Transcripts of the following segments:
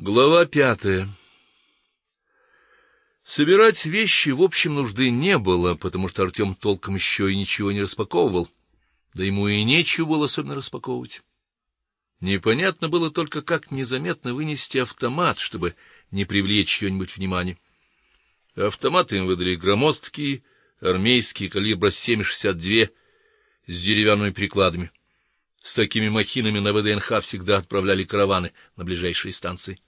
Глава пятая. Собирать вещи в общем нужды не было, потому что Артем толком еще и ничего не распаковывал. Да ему и нечего было особенно распаковывать. Непонятно было только, как незаметно вынести автомат, чтобы не привлечь чьё-нибудь внимание. Автоматы им выдали громоздкие, армейские калибра 7,62 с деревянными прикладами. С такими махинами на ВДНХ всегда отправляли караваны на ближайшие станции.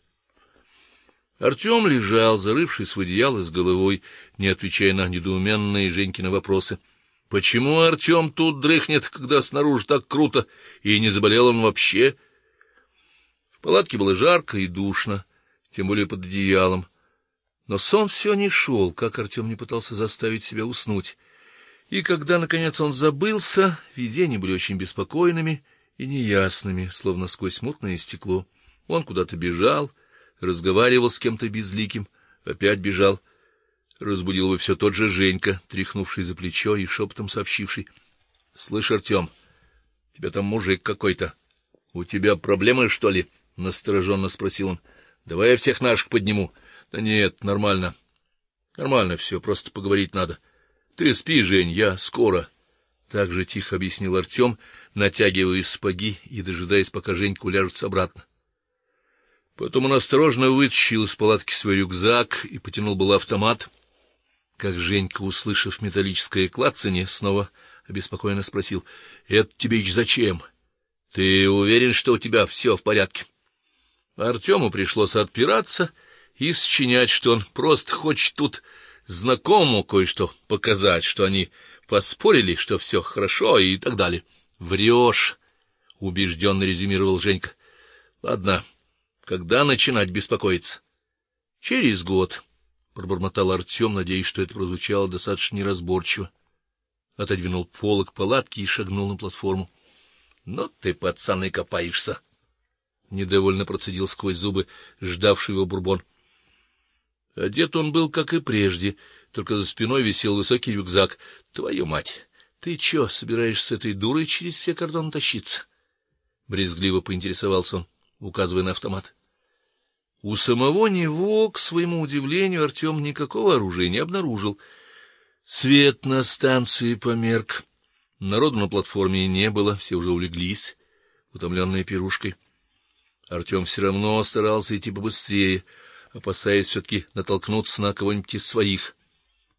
Артем лежал, зарывшись в одеяло с головой, не отвечая на недоуменные Женькины вопросы. Почему Артем тут дрыхнет, когда снаружи так круто, и не заболел он вообще? В палатке было жарко и душно, тем более под одеялом. Но сон все не шел, как Артем не пытался заставить себя уснуть. И когда наконец он забылся, видения были очень беспокойными и неясными, словно сквозь мутное стекло. Он куда-то бежал, разговаривал с кем-то безликим, опять бежал. Разбудил его все тот же Женька, тряхнувший за плечо и шепотом сообщивший: "Слышь, Артем, тебя там мужик какой-то. У тебя проблемы, что ли?" настороженно спросил он. "Давай я всех наших подниму". "Да нет, нормально. Нормально все, просто поговорить надо. Ты спи, Жень, я скоро". Так же тихо объяснил Артем, натягивая сапоги и дожидаясь, пока Женька уляжется обратно. Потом он осторожно вытащил из палатки свой рюкзак и потянул был автомат. Как Женька, услышав металлическое клацанье, снова обеспокоенно спросил: "Это тебе зачем? Ты уверен, что у тебя все в порядке?" Артему пришлось отпираться и сочинять, что он просто хочет тут знакомому кое-что показать, что они поспорили, что все хорошо и так далее. Врешь, убежденно резюмировал Женька. Ладно, когда начинать беспокоиться? Через год, пробормотал Артем, надеясь, что это прозвучало достаточно неразборчиво. Отодвинул полог палатки и шагнул на платформу. "Ну ты, пацан, и копаешься", недовольно процедил сквозь зубы ждавший его Бурбон. Одет он был как и прежде, только за спиной висел высокий рюкзак. Твою мать, ты что, собираешься с этой дурой через все кордоны тащиться? брезгливо поинтересовался он, указывая на автомат. У самого него, к своему удивлению, Артем никакого оружия не обнаружил. Свет на станции померк. Народу на платформе не было, все уже улеглись, утомленные пирушкой. Артем все равно старался идти побыстрее, опасаясь все таки натолкнуться на кого-нибудь из своих.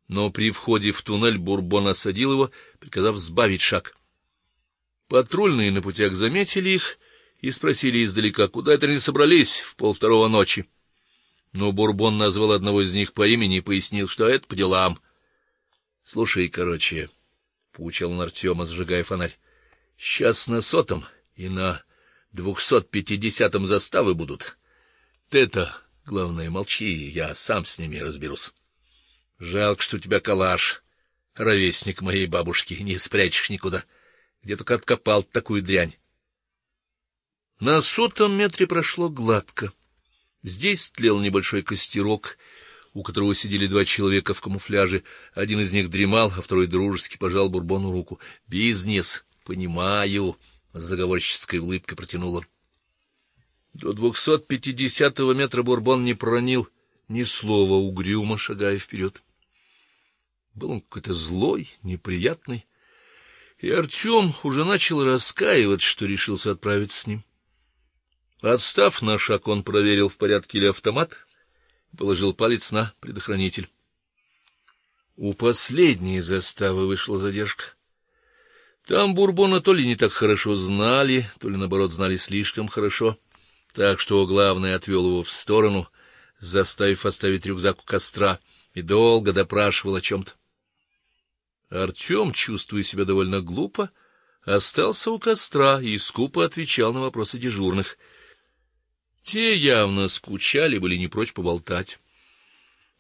Но при входе в туннель Бурбон осадил его, приказав сбавить шаг. Патрульные на путях заметили их и спросили издалека, куда это они собрались в полвторого ночи. Но Бурбон назвал одного из них по имени и пояснил, что это по делам. Слушай, короче, поучал он Артема, зажигая фонарь. Сейчас на сотом и на двухсот пятидесятом заставы будут. Ты это, главное, молчи, я сам с ними разберусь. Жалко, что у тебя калаш, ровесник моей бабушки, не спрячешь никуда. Где только откопал такую дрянь. На сотом метре прошло гладко. Здесь тлел небольшой костерок, у которого сидели два человека в камуфляже. Один из них дремал, а второй дружески пожал Бурбону руку. Бизнес, понимаю, с заговорщической улыбкой протянул он. До двухсот пятидесятого метра Бурбон не проронил ни слова, угрюмо шагая вперед. Был он какой-то злой, неприятный, и Артем уже начал раскаиваться, что решился отправиться с ним. Отстав на шаг, он проверил, в порядке ли автомат, положил палец на предохранитель. У последней заставы вышла задержка. Там Бурбона то ли не так хорошо знали, то ли наоборот знали слишком хорошо, так что главный отвел его в сторону, заставив оставить рюкзак у костра, и долго допрашивал о чем то Артем, чувствуя себя довольно глупо, остался у костра и скупо отвечал на вопросы дежурных. Те явно скучали, были не прочь поболтать.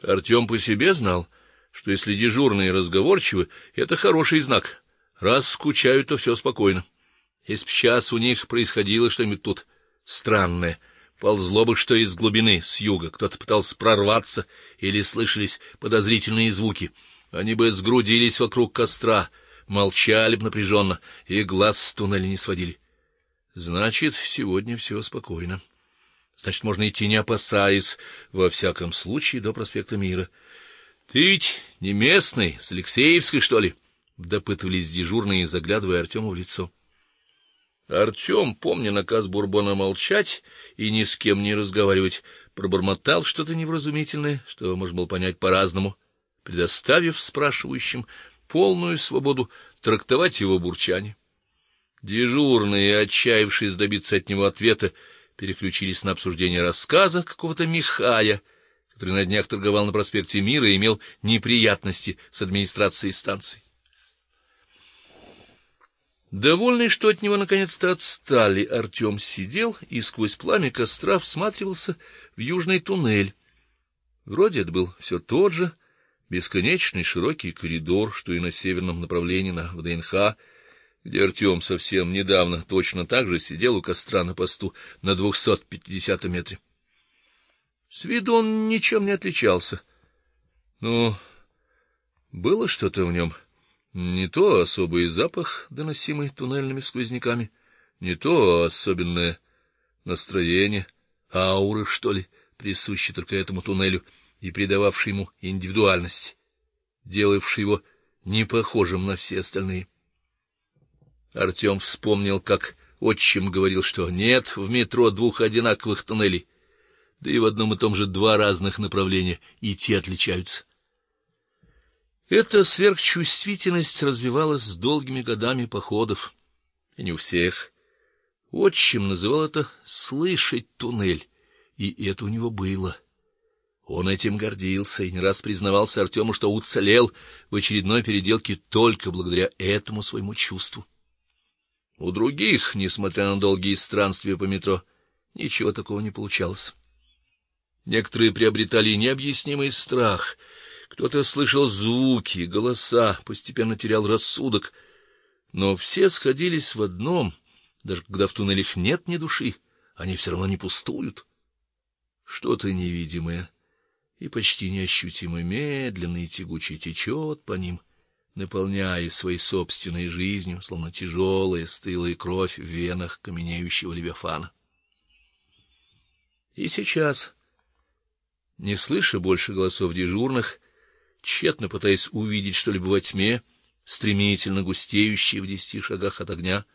Артем по себе знал, что если дежурные разговорчивы, это хороший знак. Раз скучают, то все спокойно. Если б сейчас у них происходило что-нибудь тут странное, ползло бы что из глубины, с юга, кто-то пытался прорваться или слышались подозрительные звуки, они бы сгрудились вокруг костра, молчали бы напряженно и глаз с туннеля не сводили. Значит, сегодня все спокойно. Значит, можно идти не опасаясь, во всяком случае, до проспекта Мира. Ты ведь не местный, с Алексеевской, что ли? допытывались дежурные, заглядывая Артему в лицо. Артем, помня наказ Бурбона молчать и ни с кем не разговаривать, пробормотал что-то невразумительное, что можно было понять по-разному, предоставив спрашивающим полную свободу трактовать его бурчание. Дежурные, отчаявшись добиться от него ответа, переключились на обсуждение рассказа какого-то Михая, который на днях торговал на проспекте Мира и имел неприятности с администрацией станции. Довольный, что от него наконец-то отстали, Артем сидел и сквозь пламя костра всматривался в южный туннель. Вроде это был все тот же бесконечный широкий коридор, что и на северном направлении на ВДНХ, где Артем совсем недавно точно так же сидел у костра на посту на 250 метре. С виду он ничем не отличался. Но было что-то в нем не то особый запах, доносимый туннельными сквозняками, не то особенное настроение, ауры, что ли, присущей только этому туннелю и придававшей ему индивидуальность, делавшей его не похожим на все остальные. Артем вспомнил, как отчим говорил, что нет в метро двух одинаковых туннелей, да и в одном и том же два разных направления, и те отличаются. Эта сверхчувствительность развивалась с долгими годами походов, и не у всех. Отчим называл это слышать туннель, и это у него было. Он этим гордился и не раз признавался Артему, что уцелел в очередной переделке только благодаря этому своему чувству. У других, несмотря на долгие странствия по метро, ничего такого не получалось. Некоторые приобретали необъяснимый страх — кто-то слышал звуки, голоса, постепенно терял рассудок, но все сходились в одном: даже когда в туннелях нет ни души, они все равно не пустуют. Что-то невидимое и почти неощутимо медленно и тягуче течет по ним, наполняя своей собственной жизнью, словно тяжелая стылая кровь в венах каменеющего левиафана. И сейчас, не слыша больше голосов дежурных, тщетно пытаясь увидеть что-либо во тьме, стремительно густеющей в десяти шагах от огня.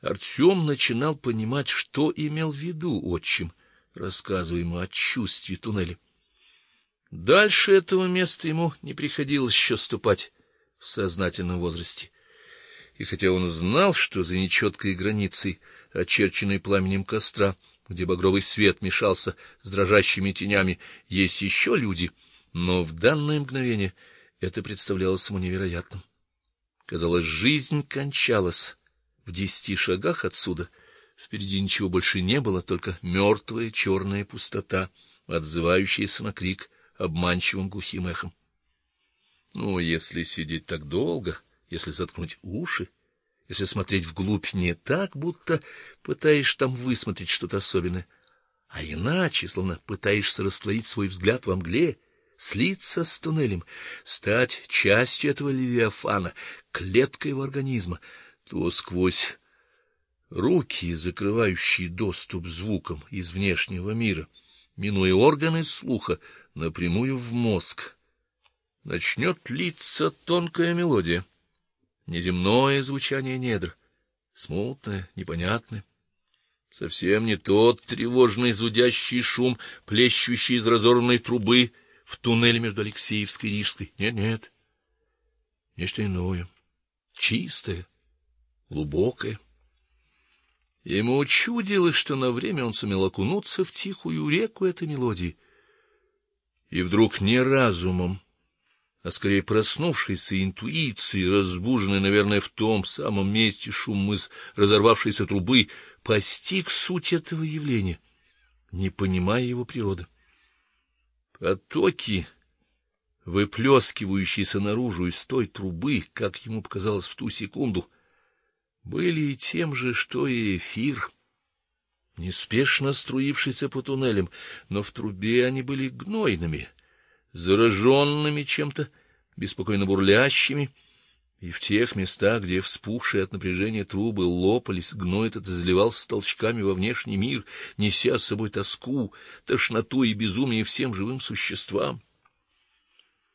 Артем начинал понимать, что имел в виду отчим, рассказывая ему о чувстве туннеля. Дальше этого места ему не приходилось еще ступать в сознательном возрасте. И хотя он знал, что за нечеткой границей, очерченной пламенем костра, где багровый свет мешался с дрожащими тенями, есть еще люди, но в данное мгновение это представлялось ему невероятным. Казалось, жизнь кончалась в десяти шагах отсюда. Впереди ничего больше не было, только мертвая черная пустота, отзывающаяся на крик обманчивым глухим эхом. Ну, если сидеть так долго, если заткнуть уши, если смотреть вглубь не так, будто пытаешься там высмотреть что-то особенное, а иначе, словно пытаешься растворить свой взгляд во мгле, слиться с туннелем, стать частью этого левиафана, клеткой его организма, то сквозь руки, закрывающие доступ звукам из внешнего мира, минуя органы слуха, напрямую в мозг, начнет литься тонкая мелодия, неземное звучание недр, смутное, непонятное, совсем не тот тревожный зудящий шум, плещущий из разорванной трубы в туннеле между Алексеевской и Рижской. Нет, нет. Нечто иное, чистое, глубокое. Ему чудилось, что на время он сумел окунуться в тихую реку этой мелодии. И вдруг не разумом, а скорее проснувшейся интуицией, разбуженной, наверное, в том самом месте шум из разорвавшейся трубы, постиг суть этого явления, не понимая его природы. Потоки, выплескивающиеся наружу из той трубы, как ему показалось в ту секунду, были тем же, что и эфир, неспешно струившийся по туннелям, но в трубе они были гнойными, зараженными чем-то, беспокойно бурлящими, И в тех местах, где вспухшие от напряжения трубы лопались, гной этот изливался толчками во внешний мир, неся с собой тоску, тошноту и безумие всем живым существам.